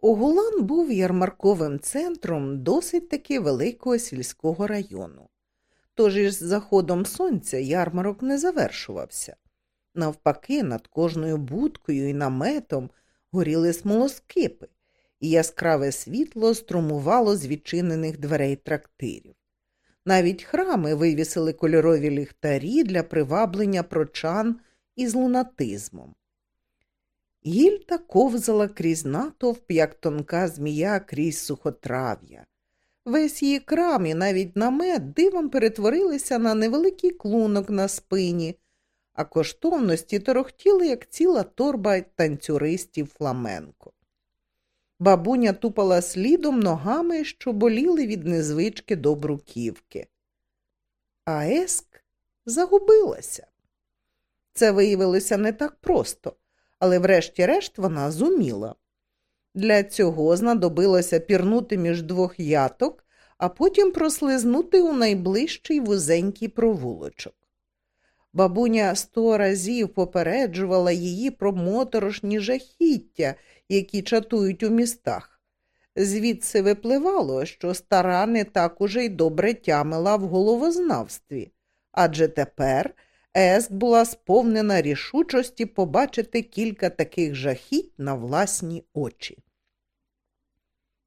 Огулан був ярмарковим центром досить таки великого сільського району. Тож із заходом сонця ярмарок не завершувався. Навпаки, над кожною будкою і наметом горіли смолоскипи, і яскраве світло струмувало з відчинених дверей трактирів. Навіть храми вивісили кольорові ліхтарі для приваблення прочан із лунатизмом. Гільта ковзала крізь натовп, як тонка змія крізь сухотрав'я. Весь її крам і навіть намет дивом перетворилися на невеликий клунок на спині, а коштовності торохтіли, як ціла торба танцюристів фламенко. Бабуня тупала слідом ногами, що боліли від незвички до бруківки. А Еск загубилася. Це виявилося не так просто але врешті-решт вона зуміла. Для цього знадобилося пірнути між двох яток, а потім прослизнути у найближчий вузенький провулочок. Бабуня сто разів попереджувала її про моторошні жахіття, які чатують у містах. Звідси випливало, що стара не так уже й добре тямила в головознавстві, адже тепер Еск була сповнена рішучості побачити кілька таких жахіть на власні очі.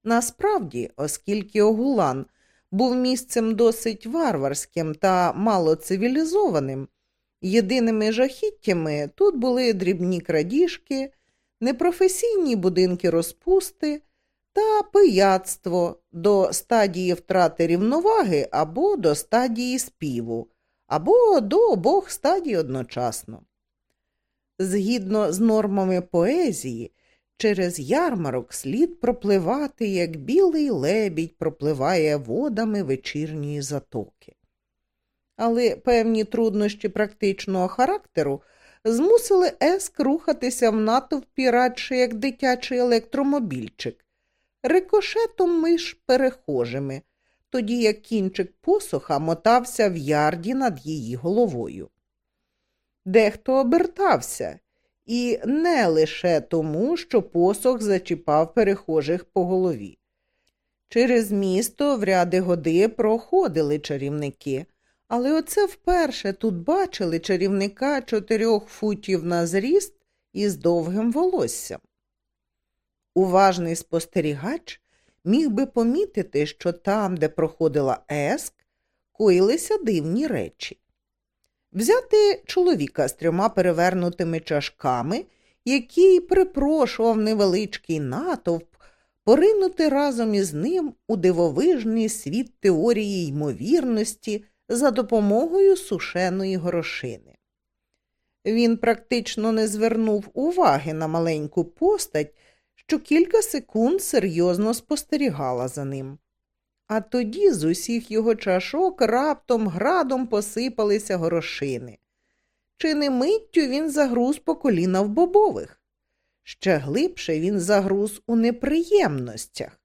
Насправді, оскільки Огулан був місцем досить варварським та малоцивілізованим, єдиними жахіттями тут були дрібні крадіжки, непрофесійні будинки розпусти та пияцтво до стадії втрати рівноваги або до стадії співу або до обох стадій одночасно. Згідно з нормами поезії, через ярмарок слід пропливати, як білий лебідь пропливає водами вечірньої затоки. Але певні труднощі практичного характеру змусили Еск рухатися в натовпі радше як дитячий електромобільчик, рикошетом між перехожими, тоді як кінчик посоха мотався в ярді над її головою. Дехто обертався, і не лише тому, що посох зачіпав перехожих по голові. Через місто в ряди годи проходили чарівники, але оце вперше тут бачили чарівника чотирьох футів на зріст із довгим волоссям. Уважний спостерігач міг би помітити, що там, де проходила еск, коїлися дивні речі. Взяти чоловіка з трьома перевернутими чашками, який припрошував невеличкий натовп, поринути разом із ним у дивовижний світ теорії ймовірності за допомогою сушеної горошини. Він практично не звернув уваги на маленьку постать, що кілька секунд серйозно спостерігала за ним. А тоді з усіх його чашок раптом градом посипалися горошини. Чи не миттю він загруз по коліна в бобових? Ще глибше він загруз у неприємностях.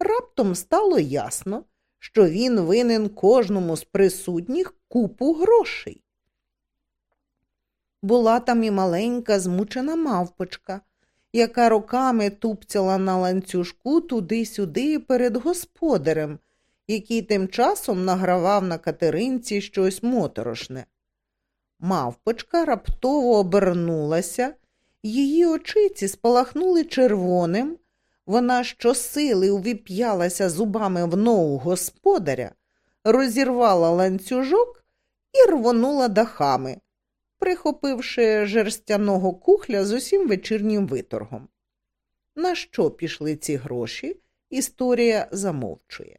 Раптом стало ясно, що він винен кожному з присутніх купу грошей. Була там і маленька змучена мавпочка яка роками тупцяла на ланцюжку туди-сюди перед господарем, який тим часом награвав на катеринці щось моторошне. Мавпочка раптово обернулася, її очиці спалахнули червоним, вона щосили увіп'ялася зубами в ногу господаря, розірвала ланцюжок і рвонула дахами, прихопивши жерстяного кухля з усім вечірнім виторгом. На що пішли ці гроші, історія замовчує.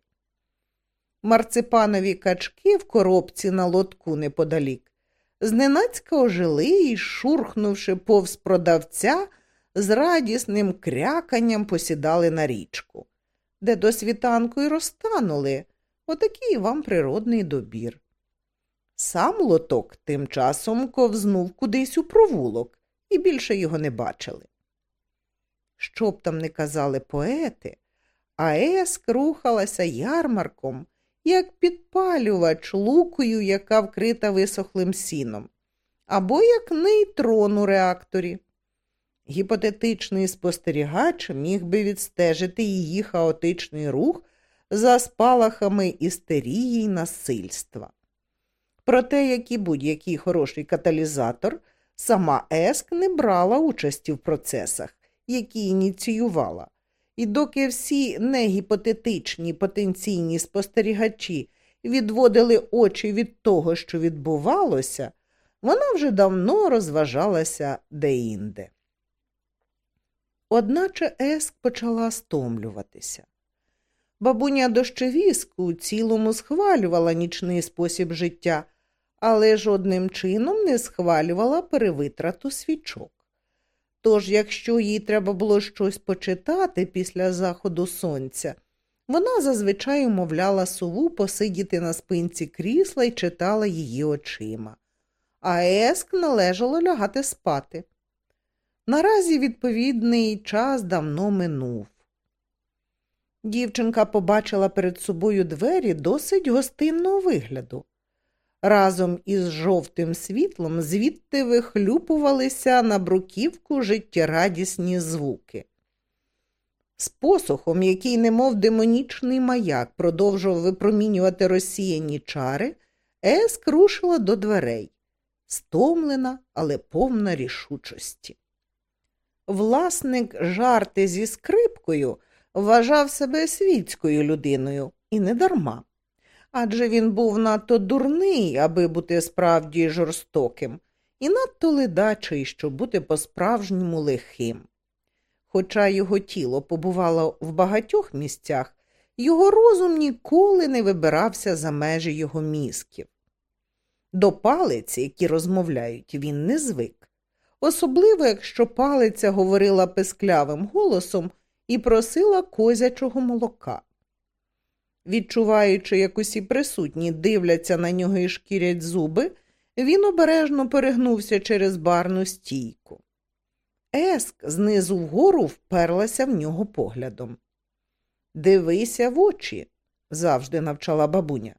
Марципанові качки в коробці на лотку неподалік зненацька ожили і, шурхнувши повз продавця, з радісним кряканням посідали на річку, де до світанку й розтанули отакий вам природний добір. Сам лоток тим часом ковзнув кудись у провулок і більше його не бачили. Що б там не казали поети, а еск рухалася ярмарком, як підпалювач лукою, яка вкрита висохлим сіном, або як нейтрон у реакторі. Гіпотетичний спостерігач міг би відстежити її хаотичний рух за спалахами істерії й насильства. Проте, як і будь-який хороший каталізатор, сама Еск не брала участі в процесах, які ініціювала. І доки всі негіпотетичні потенційні спостерігачі відводили очі від того, що відбувалося, вона вже давно розважалася деінде. Одначе Еск почала стомлюватися. Бабуня дощевіску у цілому схвалювала нічний спосіб життя, але жодним чином не схвалювала перевитрату свічок. Тож, якщо їй треба було щось почитати після заходу сонця, вона зазвичай умовляла сову посидіти на спинці крісла і читала її очима, а Еск належало лягати спати. Наразі відповідний час давно минув. Дівчинка побачила перед собою двері досить гостинного вигляду. Разом із жовтим світлом звідти вихлюпувалися на бруківку життєрадісні звуки. З посохом, який, немов демонічний маяк, продовжував випромінювати розсіяні чари, Еск рушила до дверей, стомлена, але повна рішучості. Власник жарти зі скрипкою вважав себе світською людиною і не дарма. Адже він був надто дурний, аби бути справді жорстоким, і надто ледачий, щоб бути по-справжньому лихим. Хоча його тіло побувало в багатьох місцях, його розум ніколи не вибирався за межі його мізків. До палиці, які розмовляють, він не звик, особливо якщо палиця говорила писклявим голосом і просила козячого молока. Відчуваючи, як усі присутні дивляться на нього і шкірять зуби, він обережно перегнувся через барну стійку. Еск знизу вгору вперлася в нього поглядом. Дивися в очі, завжди навчала бабуня.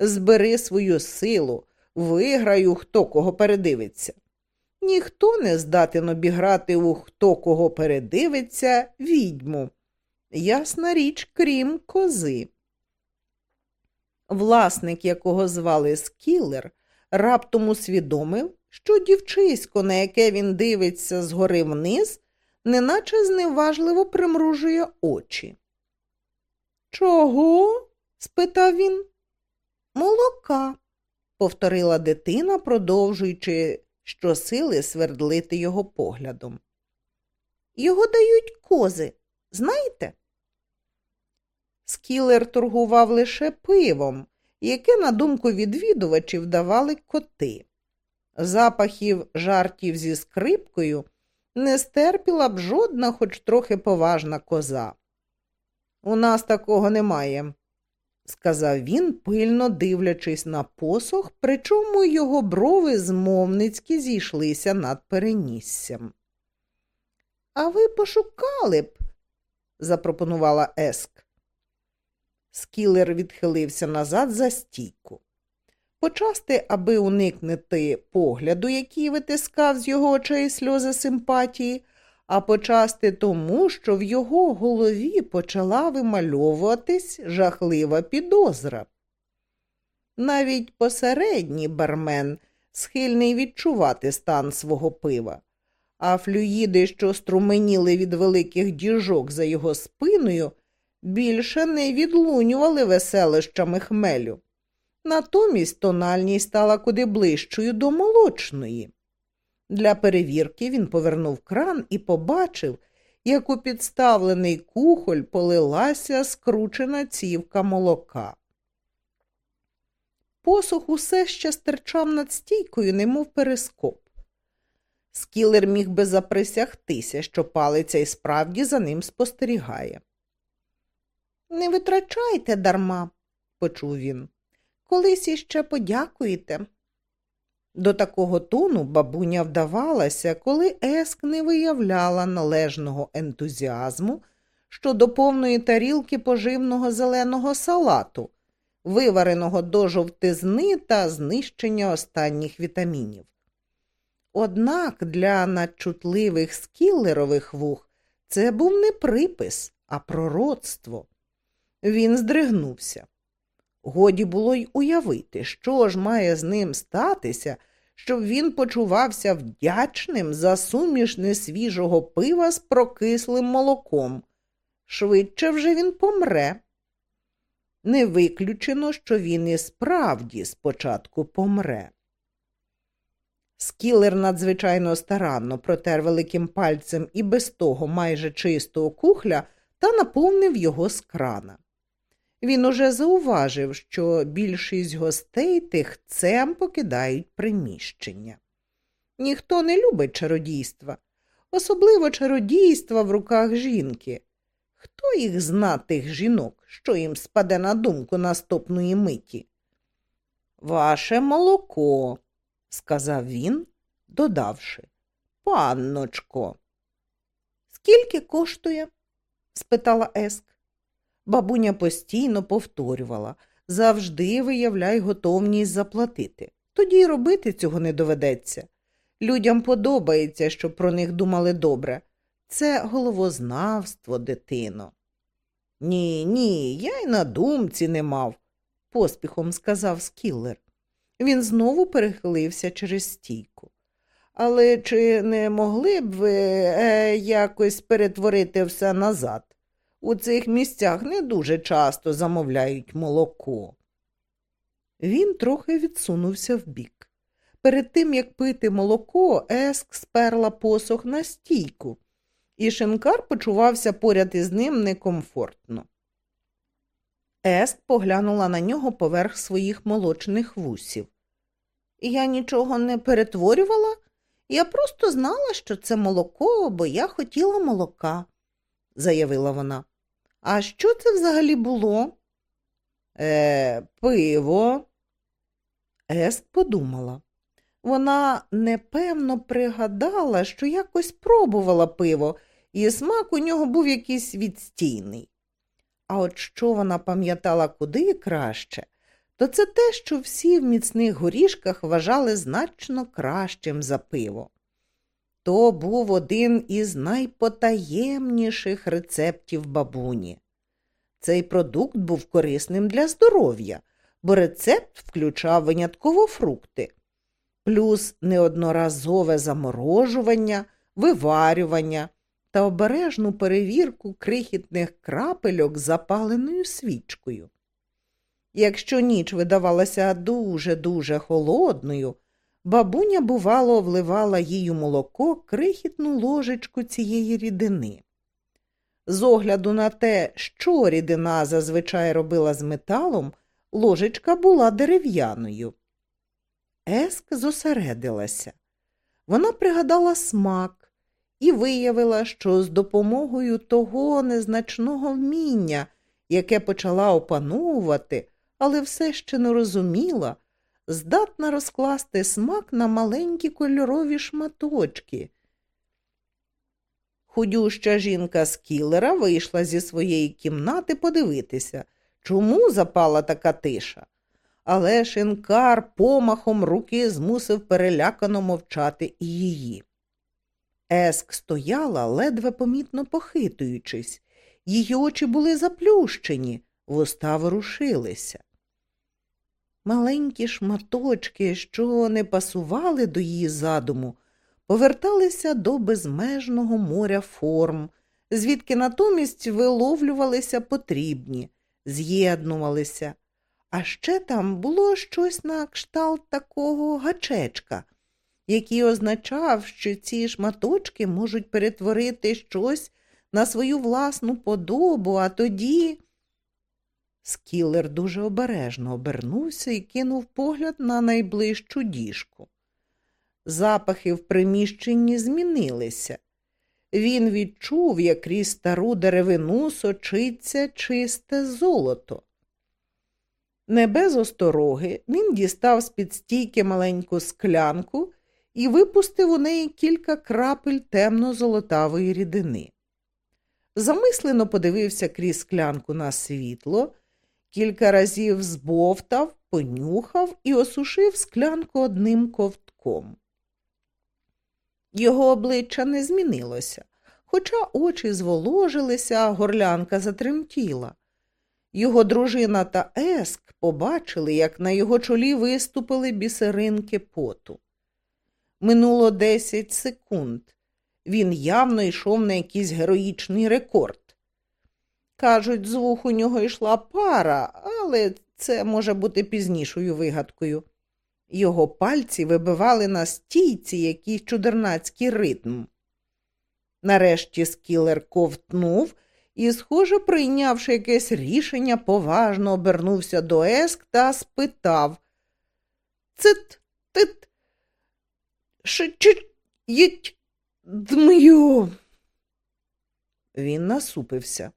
Збери свою силу, виграю, хто кого передивиться. Ніхто не здатен обіграти у хто кого передивиться відьму. Ясна річ, крім кози. Власник, якого звали Скілер, раптом усвідомив, що дівчисько, на яке він дивиться згори вниз, неначе зневажливо примружує очі. Чого? спитав він. Молока, повторила дитина, продовжуючи щосили свердлити його поглядом. Його дають кози, знаєте? Скілер торгував лише пивом, яке, на думку відвідувачів, давали коти. Запахів жартів зі скрипкою не стерпіла б жодна, хоч трохи поважна коза. У нас такого немає, сказав він, пильно дивлячись на посох, причому його брови змовницьки зійшлися над переніссям. А ви пошукали б, запропонувала Еск. Скілер відхилився назад за стійку. Почасти, аби уникнути погляду, який витискав з його очей сльози симпатії, а почасти тому, що в його голові почала вимальовуватись жахлива підозра. Навіть посередній бармен схильний відчувати стан свого пива, а флюїди, що струменіли від великих діжок за його спиною, більше не відлунювали веселищами хмелю. Натомість тональність стала куди ближчою до молочної. Для перевірки він повернув кран і побачив, як у підставлений кухоль полилася скручена цівка молока. Посух усе ще стирчав над стійкою, немов перископ. Скілер міг би заприсягтися, що палиця і справді за ним спостерігає. Не витрачайте дарма, почув він. Колись іще подякуєте. До такого тону бабуня вдавалася, коли Еск не виявляла належного ентузіазму що до повної тарілки поживного зеленого салату, вивареного до жовтизни та знищення останніх вітамінів. Однак для надчутливих скіллерових вух це був не припис, а пророцтво. Він здригнувся. Годі було й уявити, що ж має з ним статися, щоб він почувався вдячним за суміш несвіжого пива з прокислим молоком. Швидше вже він помре. Не виключено, що він і справді спочатку помре. Скілер надзвичайно старанно протер великим пальцем і без того майже чистого кухля та наповнив його з крана. Він уже зауважив, що більшість гостей тихцем покидають приміщення. Ніхто не любить чародійства, особливо чародійства в руках жінки. Хто їх зна тих жінок, що їм спаде на думку наступної миті? Ваше молоко, сказав він, додавши. Панночко. Скільки коштує? спитала Еск. Бабуня постійно повторювала завжди виявляй готовність заплатити. Тоді й робити цього не доведеться. Людям подобається, щоб про них думали добре. Це головознавство, дитино. Ні, ні, я й на думці не мав, поспіхом сказав Скіллер. Він знову перехилився через стійку. Але чи не могли б ви е, якось перетворити все назад? У цих місцях не дуже часто замовляють молоко. Він трохи відсунувся вбік. Перед тим, як пити молоко, Еск сперла посох на стійку, і шинкар почувався поряд із ним некомфортно. Еск поглянула на нього поверх своїх молочних вусів. Я нічого не перетворювала, я просто знала, що це молоко, бо я хотіла молока, заявила вона. А що це взагалі було? Е, Пиво. Ест подумала. Вона непевно пригадала, що якось пробувала пиво, і смак у нього був якийсь відстійний. А от що вона пам'ятала куди краще, то це те, що всі в міцних горішках вважали значно кращим за пиво. То був один із найпотаємніших рецептів бабуні. Цей продукт був корисним для здоров'я, бо рецепт включав винятково фрукти, плюс неодноразове заморожування, виварювання та обережну перевірку крихітних крапельок запаленою свічкою. Якщо ніч видавалася дуже-дуже холодною, бабуня, бувало, вливала їй у молоко крихітну ложечку цієї рідини. З огляду на те, що рідина зазвичай робила з металом, ложечка була дерев'яною. Еск зосередилася. Вона пригадала смак і виявила, що з допомогою того незначного вміння, яке почала опановувати, але все ще не розуміла, здатна розкласти смак на маленькі кольорові шматочки. Худюща жінка з кілера вийшла зі своєї кімнати подивитися, чому запала така тиша. Але шинкар помахом руки змусив перелякано мовчати і її. Еск стояла, ледве помітно похитуючись, її очі були заплющені, вуста ворушилися. Маленькі шматочки, що не пасували до її задуму, поверталися до безмежного моря форм, звідки натомість виловлювалися потрібні, з'єднувалися. А ще там було щось на кшталт такого гачечка, який означав, що ці шматочки можуть перетворити щось на свою власну подобу, а тоді. Скілер дуже обережно обернувся і кинув погляд на найближчу діжку. Запахи в приміщенні змінилися. Він відчув, як крізь стару деревину сочиться чисте золото. Не без остороги він дістав з-під стійки маленьку склянку і випустив у неї кілька крапель темно-золотавої рідини. замислено подивився крізь склянку на світло, кілька разів збовтав, понюхав і осушив склянку одним ковтком. Його обличчя не змінилося, хоча очі зволожилися, а горлянка затремтіла. Його дружина та Еск побачили, як на його чолі виступили бісеринки поту. Минуло десять секунд. Він явно йшов на якийсь героїчний рекорд. Кажуть, з вух у нього йшла пара, але це може бути пізнішою вигадкою. Його пальці вибивали на стійці якийсь чудернацький ритм. Нарешті скілер ковтнув і, схоже, прийнявши якесь рішення, поважно обернувся до Еск та спитав Цит, тит, шичить, дмию. Він насупився,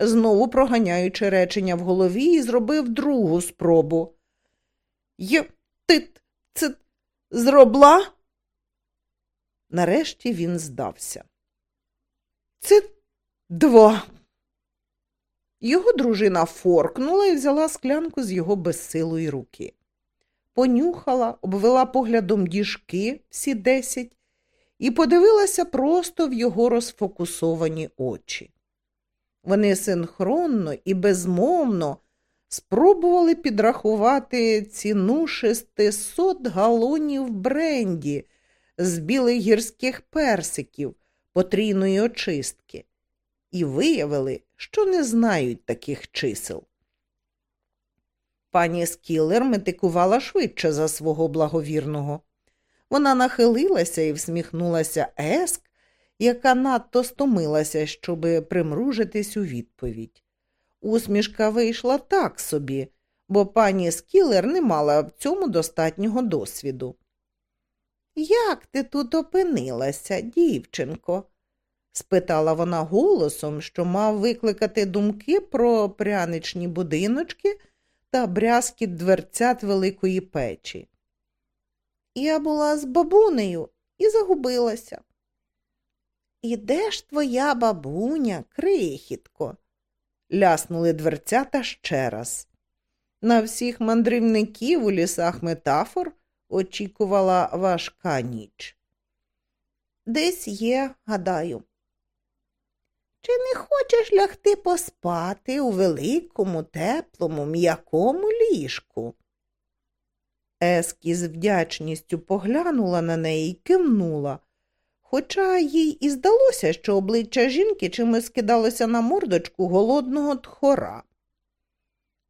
знову проганяючи речення в голові, і зробив другу спробу. Є тит, цит, зробла? Нарешті він здався. Це два. Його дружина форкнула і взяла склянку з його безсилої руки. Понюхала, обвела поглядом діжки всі десять і подивилася просто в його розфокусовані очі. Вони синхронно і безмовно спробували підрахувати ціну 600 галонів бренді з білих гірських персиків потрійної очистки і виявили, що не знають таких чисел. Пані Скіллер метикувала швидше за свого благовірного. Вона нахилилася і всміхнулася Еск, яка надто стомилася, щоби примружитись у відповідь. Усмішка вийшла так собі, бо пані Скілер не мала в цьому достатнього досвіду. Як ти тут опинилася, дівчинко? спитала вона голосом, що мав викликати думки про пряничні будиночки та брязкіт дверцят великої печі. Я була з бабунею і загубилася. І де ж твоя бабуня, крихітко? ляснули дверцята ще раз. На всіх мандрівників у лісах метафор очікувала важка ніч. Десь є, гадаю. Чи не хочеш лягти поспати у великому, теплому, м'якому ліжку? Ескі з вдячністю поглянула на неї і кивнула, хоча їй і здалося, що обличчя жінки чимось скидалося на мордочку голодного тхора.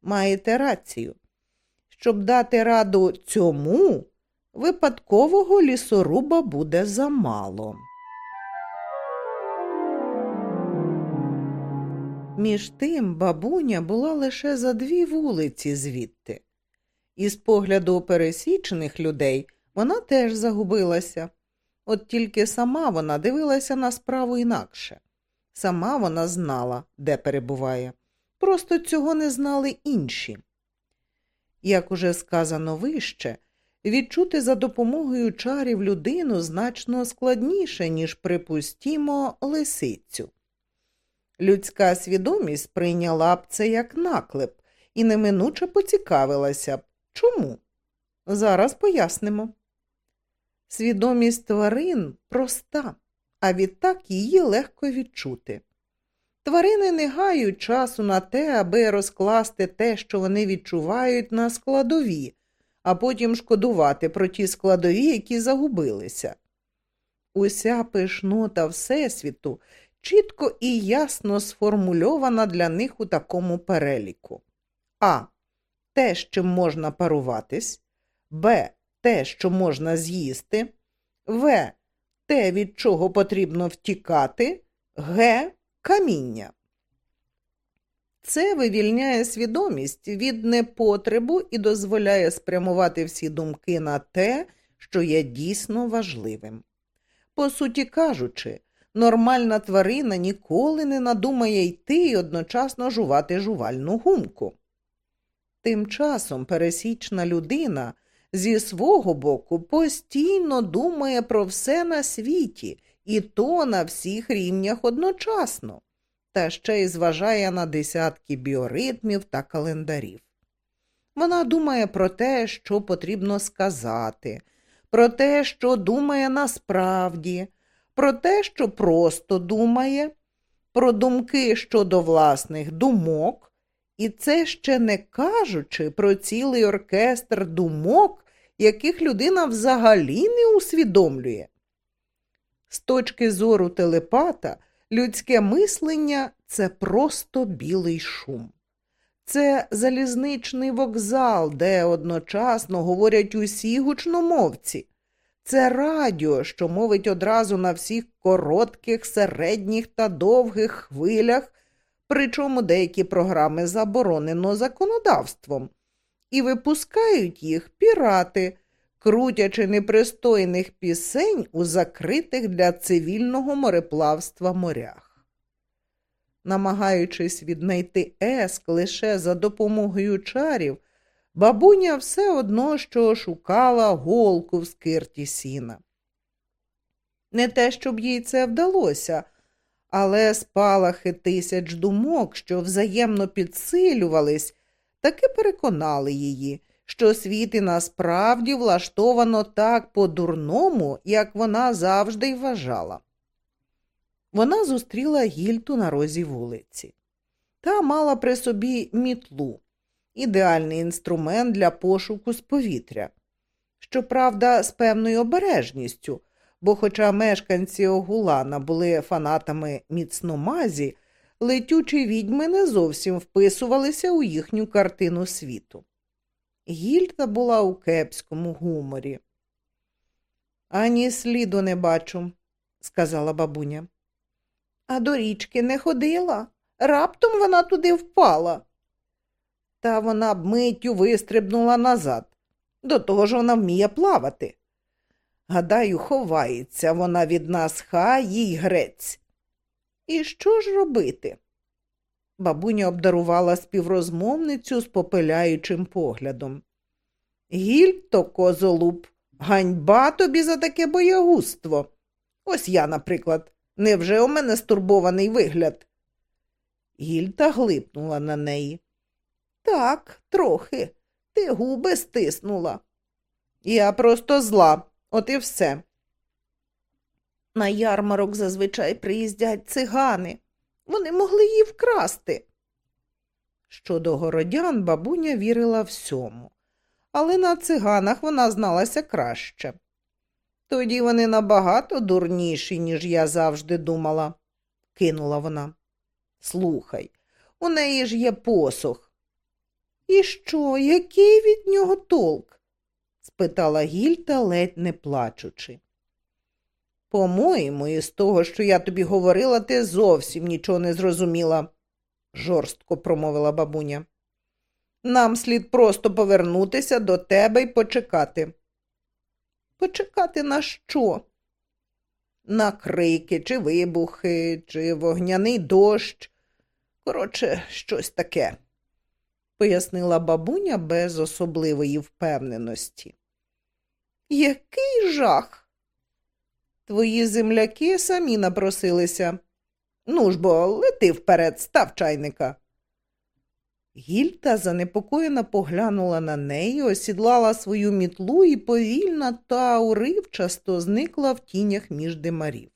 Маєте рацію. Щоб дати раду цьому, випадкового лісоруба буде замало. Між тим бабуня була лише за дві вулиці звідти. Із погляду пересічених людей вона теж загубилася. От тільки сама вона дивилася на справу інакше. Сама вона знала, де перебуває. Просто цього не знали інші. Як уже сказано вище, відчути за допомогою чарів людину значно складніше, ніж, припустімо, лисицю. Людська свідомість прийняла б це як наклеп і неминуче поцікавилася б. Чому? Зараз пояснимо. Свідомість тварин проста, а відтак її легко відчути. Тварини не гають часу на те, аби розкласти те, що вони відчувають на складові, а потім шкодувати про ті складові, які загубилися. Уся пишнота Всесвіту чітко і ясно сформульована для них у такому переліку. А. Те, з чим можна паруватись, Б. Те, що можна з'їсти, В. Те, від чого потрібно втікати, Г. Каміння. Це вивільняє свідомість від непотребу і дозволяє спрямувати всі думки на те, що є дійсно важливим. По суті кажучи, нормальна тварина ніколи не надумає йти і одночасно жувати жувальну гумку. Тим часом пересічна людина зі свого боку постійно думає про все на світі, і то на всіх рівнях одночасно. та ще й зважає на десятки біоритмів та календарів. Вона думає про те, що потрібно сказати, про те, що думає насправді, про те, що просто думає, про думки щодо власних думок, і це ще не кажучи про цілий оркестр думок, яких людина взагалі не усвідомлює. З точки зору телепата, людське мислення це просто білий шум. Це залізничний вокзал, де одночасно говорять усі гучномовці. Це радіо, що мовить одразу на всіх коротких, середніх та довгих хвилях, причому деякі програми заборонено законодавством, і випускають їх пірати, крутячи непристойних пісень у закритих для цивільного мореплавства морях намагаючись віднайти еск лише за допомогою чарів, бабуня все одно що шукала голку в скирті сіна. Не те, щоб їй це вдалося, але спалахи тисяч думок, що взаємно підсилювались, таки переконали її, що світ і насправді влаштовано так по-дурному, як вона завжди й вважала. Вона зустріла гільту на розі вулиці. Та мала при собі мітлу, ідеальний інструмент для пошуку з повітря. Щоправда, з певною обережністю, бо, хоча мешканці Огулана були фанатами міцномазі, летючі відьми не зовсім вписувалися у їхню картину світу. Гільта була у кепському гуморі. Ані сліду не бачу, сказала бабуня а до річки не ходила. Раптом вона туди впала. Та вона б миттю вистрибнула назад. До того ж вона вміє плавати. Гадаю, ховається вона від нас, хай їй грець. І що ж робити? Бабуня обдарувала співрозмовницю з попиляючим поглядом. Гільто, козолуб, ганьба тобі за таке боягузтво. Ось я, наприклад, Невже у мене стурбований вигляд? Гільта глипнула на неї. Так, трохи. Ти губи стиснула. Я просто зла, от і все. На ярмарок зазвичай приїздять цигани. Вони могли її вкрасти. Щодо городян, бабуня вірила всьому, але на циганах вона зналася краще. Тоді вони набагато дурніші, ніж я завжди думала, кинула вона. Слухай, у неї ж є посох. І що, який від нього толк? спитала Гільта, ледь не плачучи. По-моєму, із того, що я тобі говорила, ти зовсім нічого не зрозуміла, жорстко промовила бабуня. Нам слід просто повернутися до тебе і почекати. Почекати на що? На крики, чи вибухи, чи вогняний дощ. Коротше, щось таке, пояснила бабуня без особливої впевненості. Який жах? Твої земляки самі напросилися. Ну ж бо лети вперед, став чайника. Гільта занепокоєно поглянула на неї, осідлала свою мітлу і повільно та уривчасто зникла в тінях між димарів.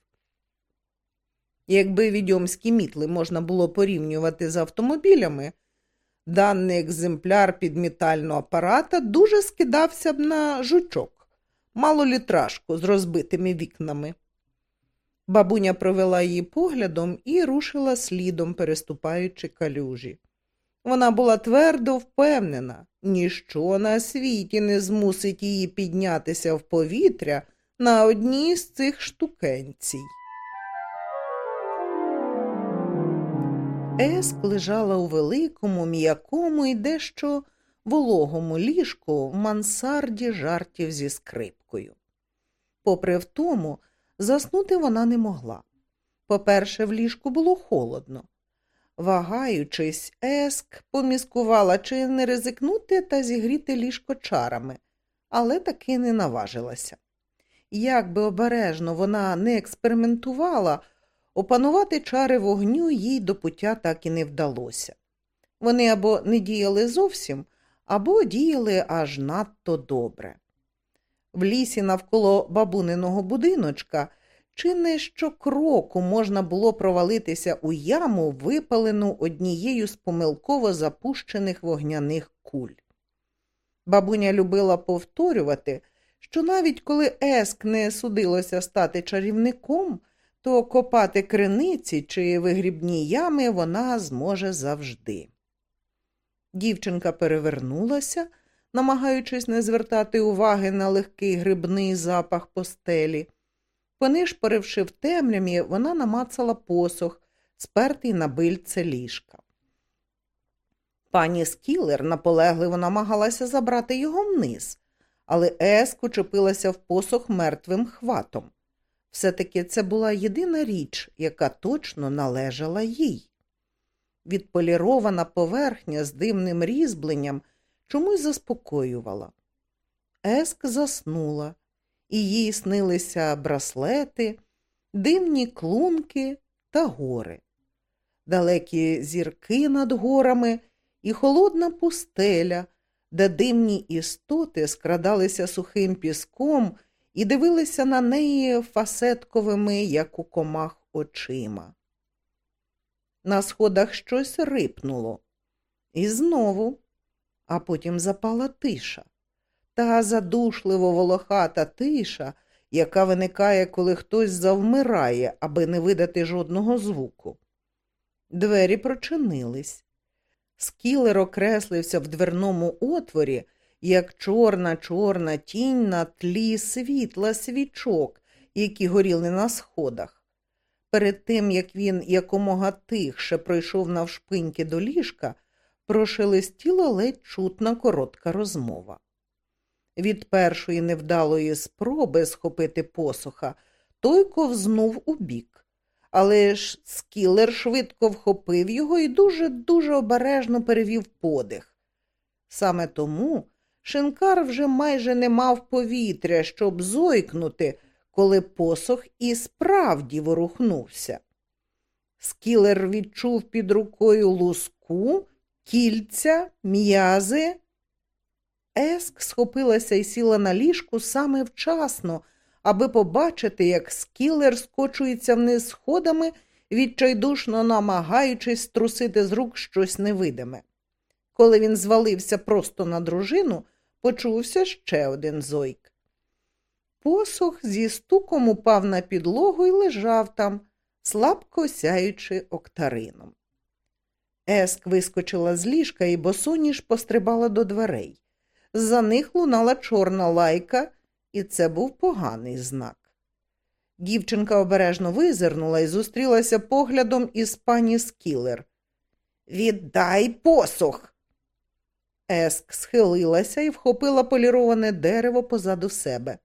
Якби відьомські мітли можна було порівнювати з автомобілями, даний екземпляр підмітального апарата дуже скидався б на жучок, малолітражку з розбитими вікнами. Бабуня провела її поглядом і рушила слідом, переступаючи калюжі. Вона була твердо впевнена, ніщо на світі не змусить її піднятися в повітря на одній з цих штукенцій. Еск лежала у великому, м'якому і дещо вологому ліжку в мансарді жартів зі скрипкою. Попри втому, заснути вона не могла. По-перше, в ліжку було холодно. Вагаючись, Еск поміскувала, чи не ризикнути та зігріти ліжко чарами, але таки не наважилася. Як би обережно вона не експериментувала, опанувати чари вогню їй до пуття так і не вдалося. Вони або не діяли зовсім, або діяли аж надто добре. В лісі навколо бабуниного будиночка чи не щокроку можна було провалитися у яму, випалену однією з помилково запущених вогняних куль. Бабуня любила повторювати, що навіть коли Еск не судилося стати чарівником, то копати криниці чи вигрібні ями вона зможе завжди. Дівчинка перевернулася, намагаючись не звертати уваги на легкий грибний запах постелі. Понишпоривши в темряві, вона намацала посох, спертий на бильце ліжка. Пані Скілер наполегливо намагалася забрати його вниз, але Еск учепилася в посох мертвим хватом. Все-таки це була єдина річ, яка точно належала їй. Відполірована поверхня з дивним різьбленням чомусь заспокоювала. Еск заснула, і їй снилися браслети, дивні клунки та гори, далекі зірки над горами і холодна пустеля, де дивні істоти скрадалися сухим піском і дивилися на неї фасетковими, як у комах, очима. На сходах щось рипнуло. І знову, а потім запала тиша. Та задушливо волохата тиша, яка виникає, коли хтось завмирає, аби не видати жодного звуку. Двері прочинились. Скілер окреслився в дверному отворі, як чорна чорна тінь на тлі світла свічок, які горіли на сходах. Перед тим, як він якомога тихше пройшов навшпиньки до ліжка, прошелестіла ледь чутна коротка розмова. Від першої невдалої спроби схопити посоха той ковзнув у бік. Але ж скілер швидко вхопив його і дуже-дуже обережно перевів подих. Саме тому шинкар вже майже не мав повітря, щоб зойкнути, коли посох і справді ворухнувся. Скілер відчув під рукою луску, кільця, м'язи. Еск схопилася і сіла на ліжку саме вчасно, аби побачити, як скілер скочується вниз сходами, відчайдушно намагаючись струсити з рук щось невидиме. Коли він звалився просто на дружину, почувся ще один зойк. Посох зі стуком упав на підлогу і лежав там, слабко сяючи октарином. Еск вискочила з ліжка і босоніж пострибала до дверей. За них лунала чорна лайка, і це був поганий знак. Дівчинка обережно визирнула і зустрілася поглядом із пані Скілер. Віддай посох. Еск схилилася і вхопила поліроване дерево позаду себе.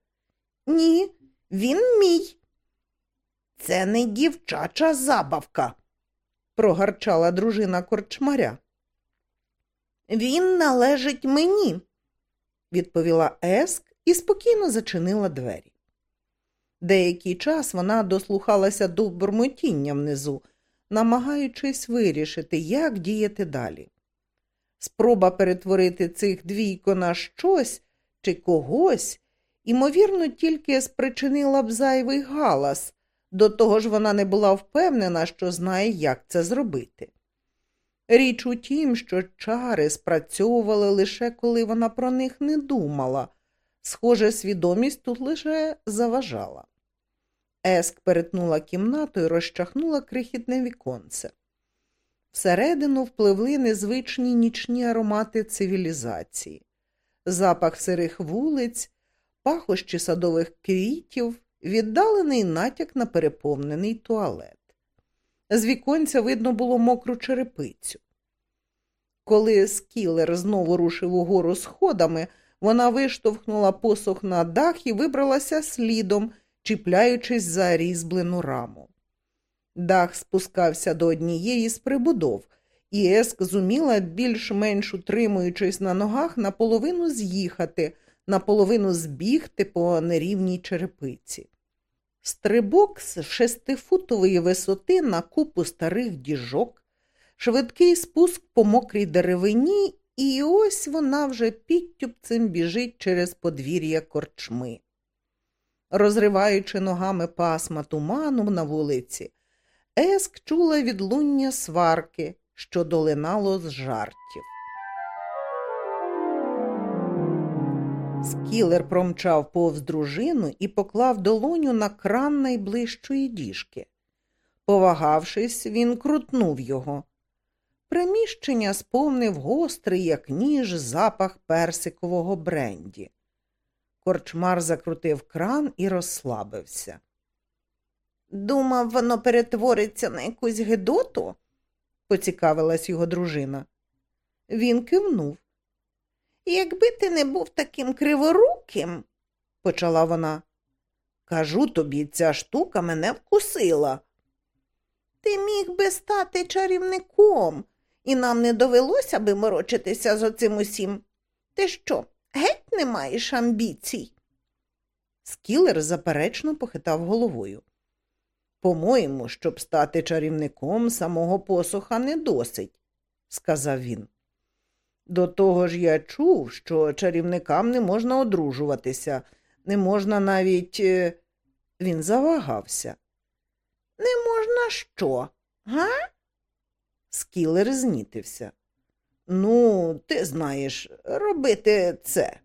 Ні, він мій. Це не дівчача забавка, прогарчала дружина корчмаря. Він належить мені, відповіла Еск і спокійно зачинила двері. Деякий час вона дослухалася до бурмотіння внизу, намагаючись вирішити, як діяти далі. Спроба перетворити цих двійко на щось чи когось, ймовірно, тільки спричинила б зайвий галас, до того ж вона не була впевнена, що знає, як це зробити. Річ у тім, що чари спрацьовували лише коли вона про них не думала. Схоже, свідомість тут лише заважала. Еск перетнула кімнату і розчахнула крихітне віконце. Всередину впливли незвичні нічні аромати цивілізації, запах сирих вулиць, пахощі садових квітів, віддалений натяк на переповнений туалет. З віконця видно було мокру черепицю. Коли скілер знову рушив угору сходами, вона виштовхнула посох на дах і вибралася слідом, чіпляючись за різьблену раму. Дах спускався до однієї з прибудов, і Еск зуміла, більш-менш утримуючись на ногах, наполовину з'їхати, наполовину збігти по нерівній черепиці. Стрибок з шестифутової висоти на купу старих діжок, швидкий спуск по мокрій деревині, і ось вона вже підтюпцем біжить через подвір'я корчми. Розриваючи ногами пасма туману на вулиці, Еск чула відлуння сварки, що долинало з жартів. Скілер промчав повз дружину і поклав долоню на кран найближчої діжки. Повагавшись, він крутнув його. Приміщення сповнив гострий, як ніж, запах персикового бренді. Корчмар закрутив кран і розслабився. Думав, воно перетвориться на якусь гидоту? поцікавилась його дружина. Він кивнув. Якби ти не був таким криворуким, почала вона. Кажу тобі, ця штука мене вкусила. Ти міг би стати чарівником, і нам не довелося би морочитися з оцим усім. Ти що, геть не маєш амбіцій? Скілер заперечно похитав головою. По-моєму, щоб стати чарівником, самого посоха не досить, сказав він. До того ж я чув, що чарівникам не можна одружуватися, не можна навіть. Е, він завагався. Не можна що? Га? Скілер знітився. Ну, ти знаєш, робити це.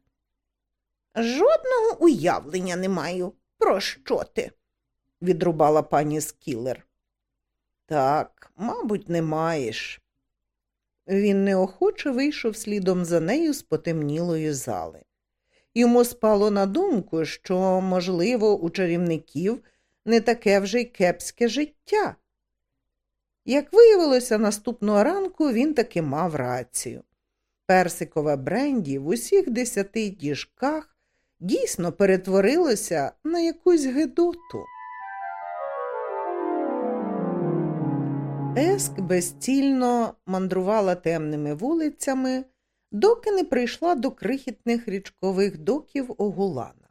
Жодного уявлення не маю. Про що ти? відрубала пані Скілер. Так, мабуть, не маєш. Він неохоче вийшов слідом за нею з потемнілої зали. Йому спало на думку, що, можливо, у чарівників не таке вже й кепське життя. Як виявилося, наступного ранку він таки мав рацію. Персикове бренді в усіх десяти діжках дійсно перетворилося на якусь гидоту. Еск безцільно мандрувала темними вулицями, доки не прийшла до крихітних річкових доків Огулана.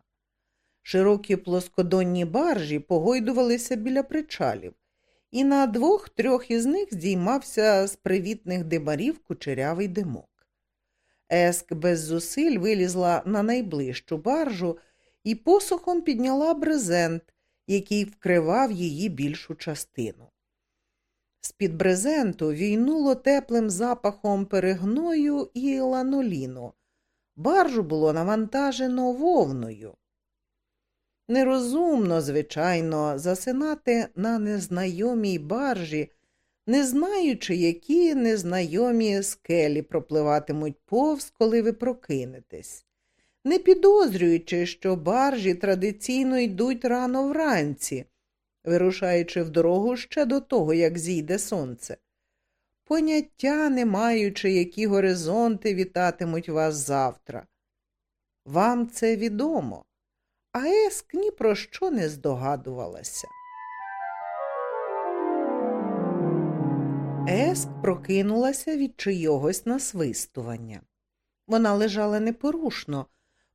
Широкі плоскодонні баржі погойдувалися біля причалів, і на двох-трьох із них здіймався з привітних димарів кучерявий димок. Еск без зусиль вилізла на найближчу баржу і посухом підняла брезент, який вкривав її більшу частину. З-під брезенту війнуло теплим запахом перегною і ланоліну. Баржу було навантажено вовною. Нерозумно, звичайно, засинати на незнайомій баржі, не знаючи, які незнайомі скелі пропливатимуть повз, коли ви прокинетесь, не підозрюючи, що баржі традиційно йдуть рано вранці вирушаючи в дорогу ще до того, як зійде сонце. Поняття не маючи, які горизонти вітатимуть вас завтра. Вам це відомо, а Еск ні про що не здогадувалася. Еск прокинулася від чийогось насвистування. Вона лежала непорушно,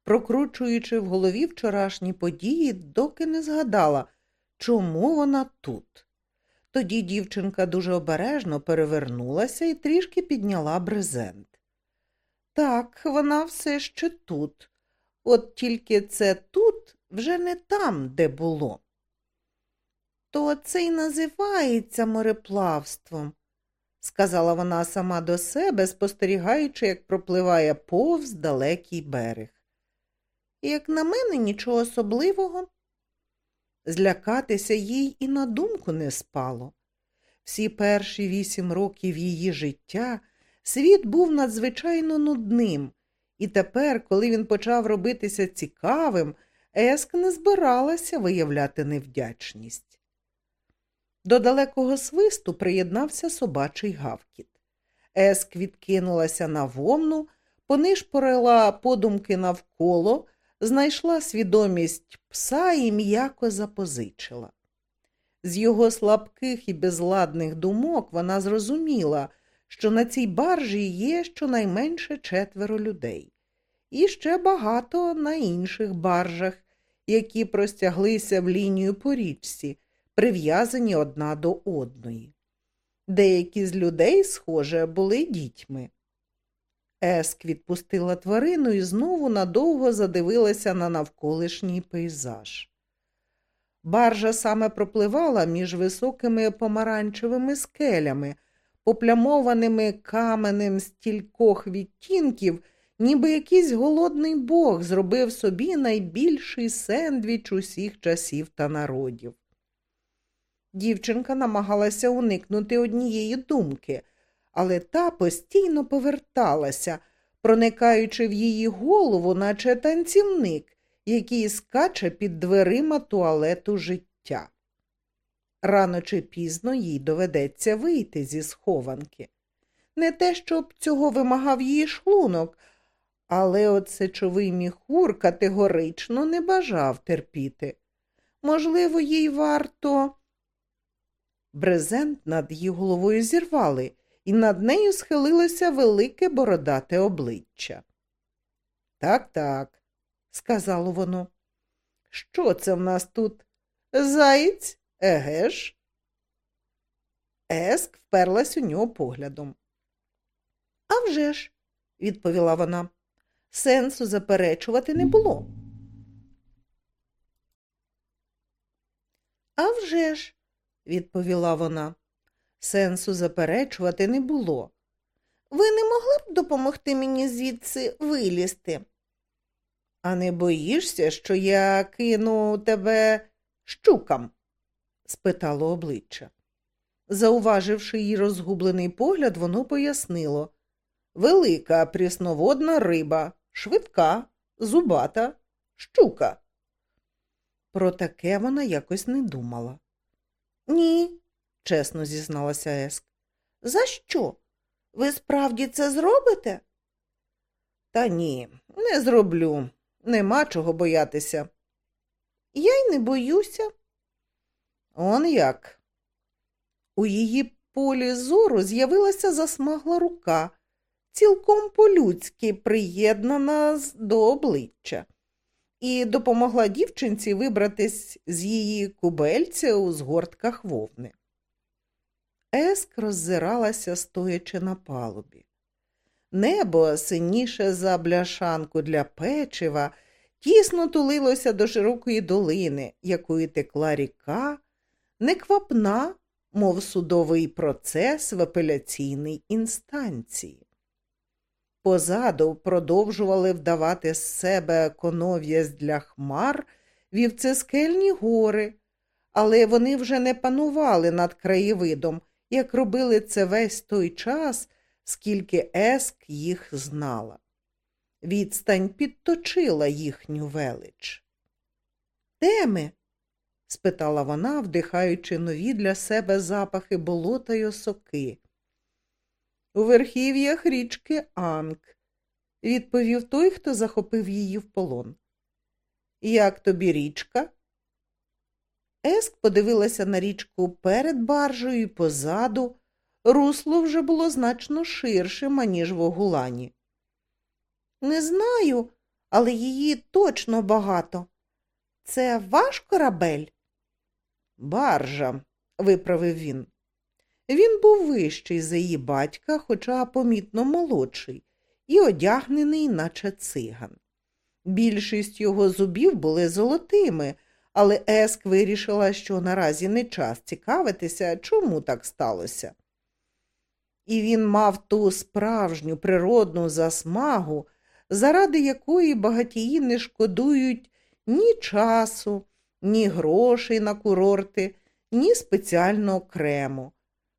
прокручуючи в голові вчорашні події, доки не згадала, чому вона тут? Тоді дівчинка дуже обережно перевернулася і трішки підняла брезент. Так, вона все ще тут, от тільки це тут вже не там, де було. То це й називається мореплавством, сказала вона сама до себе, спостерігаючи, як пропливає повз далекий берег. Як на мене, нічого особливого. Злякатися їй і на думку не спало. Всі перші вісім років її життя світ був надзвичайно нудним, і тепер, коли він почав робитися цікавим, Еск не збиралася виявляти невдячність. До далекого свисту приєднався собачий гавкіт. Еск відкинулася на вовну, понишпорила подумки навколо знайшла свідомість пса і м'яко запозичила. З його слабких і безладних думок вона зрозуміла, що на цій баржі є щонайменше четверо людей, і ще багато на інших баржах, які простяглися в лінію по річці, прив'язані одна до одної. Деякі з людей, схоже, були дітьми. Еск відпустила тварину і знову надовго задивилася на навколишній пейзаж. Баржа саме пропливала між високими помаранчевими скелями, поплямованими каменем стількох відтінків, ніби якийсь голодний бог зробив собі найбільший сендвіч усіх часів та народів. Дівчинка намагалася уникнути однієї думки, але та постійно поверталася, проникаючи в її голову, наче танцівник, який скаче під дверима туалету життя. Рано чи пізно їй доведеться вийти зі схованки. Не те, щоб цього вимагав її шлунок, але от сечовий міхур категорично не бажав терпіти. Можливо, їй варто. Брезент над її головою зірвали, і над нею схилилося велике бородате обличчя. Так, так, сказало воно. Що це в нас тут? Заєць? Еге ж? Еск вперлась у нього поглядом. «А вже ж», – відповіла вона, сенсу заперечувати не було. «А вже ж», – відповіла вона, сенсу заперечувати не було. Ви не могли б допомогти мені звідси вилізти? А не боїшся, що я кину тебе щукам? спитало обличчя. Зауваживши її розгублений погляд, воно пояснило велика прісноводна риба, швидка, зубата, щука. Про таке вона якось не думала. Ні, чесно зізналася Еск. За що? Ви справді це зробите? Та ні, не зроблю. Нема чого боятися. Я й не боюся. Он як. У її полі зору з'явилася засмагла рука, цілком по-людськи приєднана до обличчя, і допомогла дівчинці вибратись з її кубельця у згортках вовни. Еск роззиралася, стоячи на палубі. Небо, синіше за бляшанку для печива, тісно тулилося до широкої долини, якою текла ріка, неквапна, мов судовий процес в апеляційній інстанції. Позаду продовжували вдавати з себе конов'язь для хмар вівцескельні гори, але вони вже не панували над краєвидом, як робили це весь той час, скільки Еск їх знала. Відстань підточила їхню велич. Де ми? спитала вона, вдихаючи нові для себе запахи болота й осоки. У верхів'ях річки Анг, відповів той, хто захопив її в полон. Як тобі річка? Еск подивилася на річку перед баржею і позаду. Русло вже було значно ширшим, аніж в Огулані. Не знаю, але її точно багато. Це ваш корабель? Баржа, виправив він. Він був вищий за її батька, хоча помітно молодший, і одягнений, наче циган. Більшість його зубів були золотими, але Еск вирішила, що наразі не час цікавитися, чому так сталося. І він мав ту справжню природну засмагу, заради якої багатії не шкодують ні часу, ні грошей на курорти, ні спеціального крему.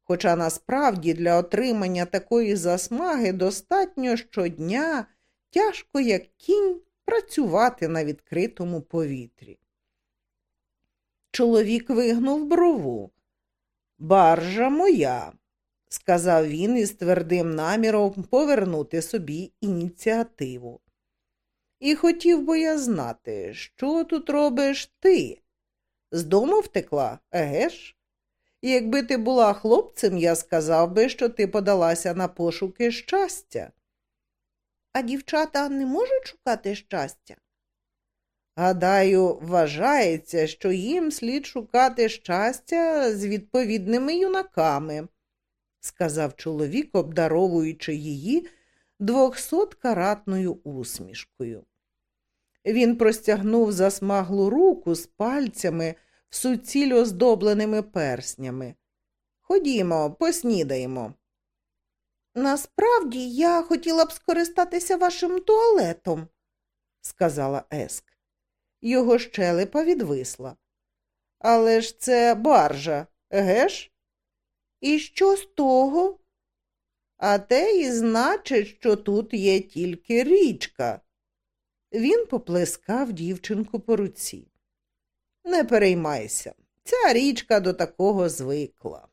Хоча насправді для отримання такої засмаги достатньо щодня, тяжко як кінь, працювати на відкритому повітрі. Чоловік вигнув брову. Баржа моя, сказав він із твердим наміром повернути собі ініціативу. І хотів би я знати, що тут робиш ти? З дому втекла, еге ж? Якби ти була хлопцем, я сказав би, що ти подалася на пошуки щастя. А дівчата не можуть шукати щастя? Гадаю, вважається, що їм слід шукати щастя з відповідними юнаками, сказав чоловік, обдаровуючи її двохсоткаратною усмішкою. Він простягнув засмаглу руку з пальцями в суціль оздобленими перснями. Ходімо, поснідаємо. Насправді я хотіла б скористатися вашим туалетом, сказала Еск. Його щелепа відвисла. Але ж це баржа, еге ж? І що з того? А те і значить, що тут є тільки річка. Він поплескав дівчинку по руці. Не переймайся, ця річка до такого звикла.